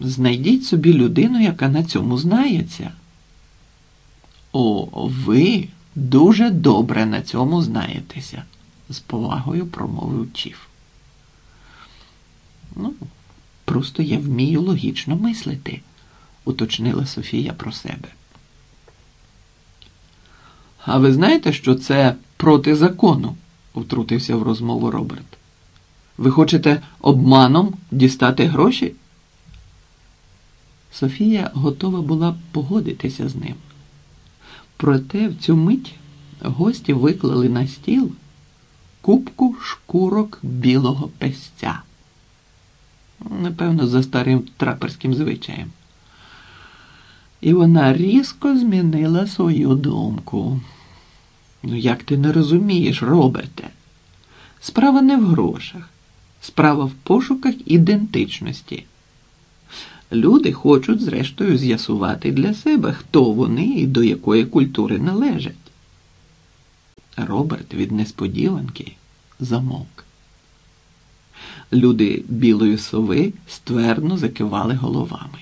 знайдіть собі людину, яка на цьому знається. О, ви дуже добре на цьому знаєтеся, з повагою промовив Чіф. Ну, просто я вмію логічно мислити, уточнила Софія про себе. А ви знаєте, що це проти закону? втрутився в розмову Роберт. Ви хочете обманом дістати гроші? Софія готова була погодитися з ним. Проте в цю мить гості виклали на стіл кубку шкурок білого песця. Напевно, за старим траперським звичаєм. І вона різко змінила свою думку. Ну, як ти не розумієш, Роберте? Справа не в грошах, справа в пошуках ідентичності. Люди хочуть, зрештою, з'ясувати для себе, хто вони і до якої культури належать. Роберт від несподіванки замовк. Люди білої сови ствердно закивали головами.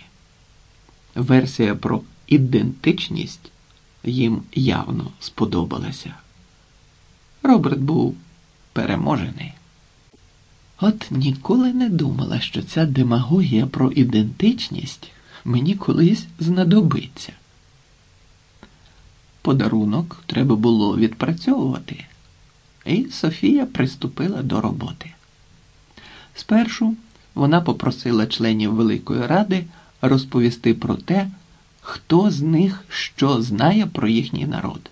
Версія про ідентичність їм явно сподобалася. Роберт був переможений. От ніколи не думала, що ця демагогія про ідентичність мені колись знадобиться. Подарунок треба було відпрацьовувати, і Софія приступила до роботи. Спершу вона попросила членів Великої Ради розповісти про те, хто з них що знає про їхній народ,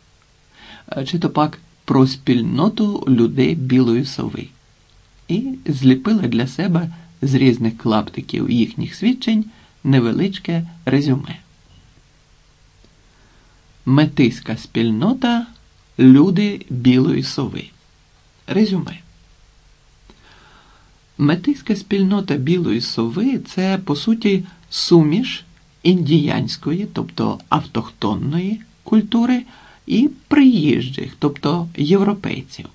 чи то пак про спільноту людей білої сови, і зліпила для себе з різних клаптиків їхніх свідчень невеличке резюме. Метиська спільнота Люди білої сови. Резюме. Метиська спільнота білої сови це, по суті, суміш індіянської, тобто автохтонної культури, і приїжджих, тобто європейців.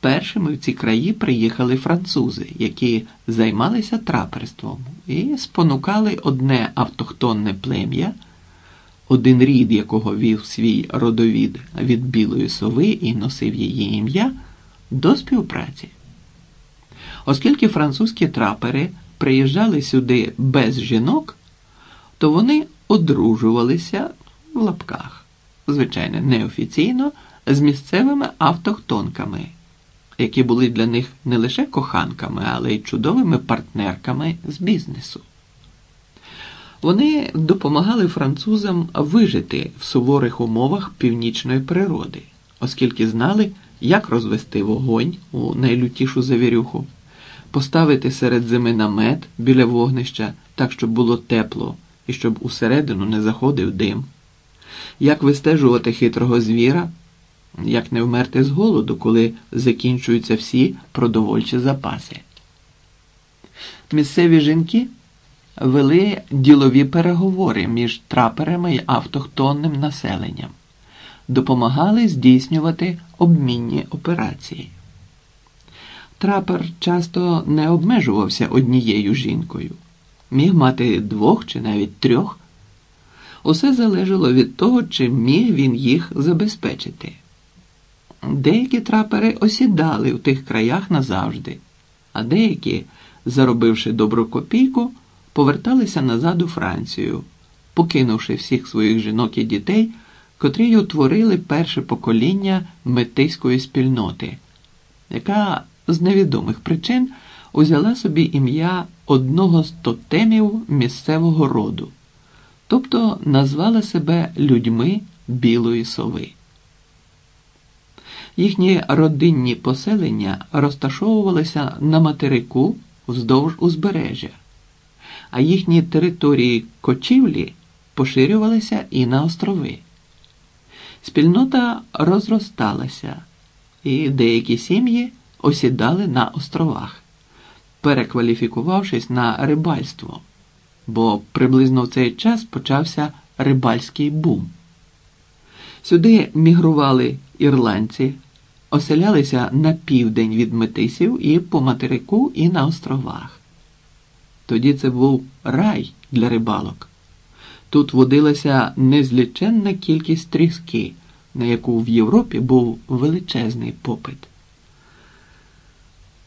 Першими в ці краї приїхали французи, які займалися траперством і спонукали одне автохтонне плем'я, один рід якого вів свій родовід від білої сови і носив її ім'я, до співпраці. Оскільки французькі трапери приїжджали сюди без жінок, то вони одружувалися в лапках, звичайно, неофіційно, з місцевими автохтонками, які були для них не лише коханками, але й чудовими партнерками з бізнесу. Вони допомагали французам вижити в суворих умовах північної природи, оскільки знали, як розвести вогонь у найлютішу завірюху, поставити серед зими намет біля вогнища так, щоб було тепло і щоб усередину не заходив дим, як вистежувати хитрого звіра, як не вмерти з голоду, коли закінчуються всі продовольчі запаси. Місцеві жінки вели ділові переговори між траперами і автохтонним населенням, допомагали здійснювати обмінні операції. Трапер часто не обмежувався однією жінкою, міг мати двох чи навіть трьох. Усе залежало від того, чи міг він їх забезпечити. Деякі трапери осідали в тих краях назавжди, а деякі, заробивши добру копійку, поверталися назад у Францію, покинувши всіх своїх жінок і дітей, котрі й утворили перше покоління метиської спільноти, яка з невідомих причин узяла собі ім'я одного з тотемів місцевого роду, тобто назвала себе людьми білої сови. Їхні родинні поселення розташовувалися на материку вздовж узбережжя а їхні території кочівлі поширювалися і на острови. Спільнота розросталася, і деякі сім'ї осідали на островах, перекваліфікувавшись на рибальство, бо приблизно в цей час почався рибальський бум. Сюди мігрували ірландці, оселялися на південь від метисів і по материку, і на островах. Тоді це був рай для рибалок. Тут водилася незліченна кількість тріски, на яку в Європі був величезний попит.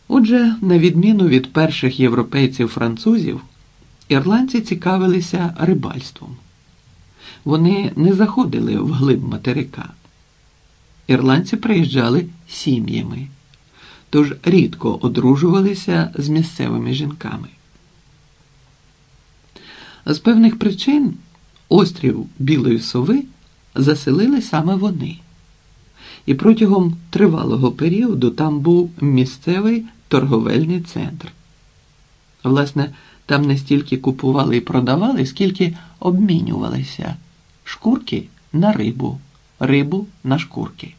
Отже, на відміну від перших європейців-французів, ірландці цікавилися рибальством. Вони не заходили в глиб материка. Ірландці приїжджали сім'ями, тож рідко одружувалися з місцевими жінками. З певних причин острів Білої Сови заселили саме вони. І протягом тривалого періоду там був місцевий торговельний центр. Власне, там не стільки купували і продавали, скільки обмінювалися шкурки на рибу, рибу на шкурки.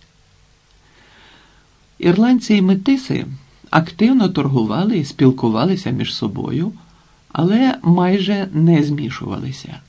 Ірландці і метиси активно торгували і спілкувалися між собою, але майже не змішувалися.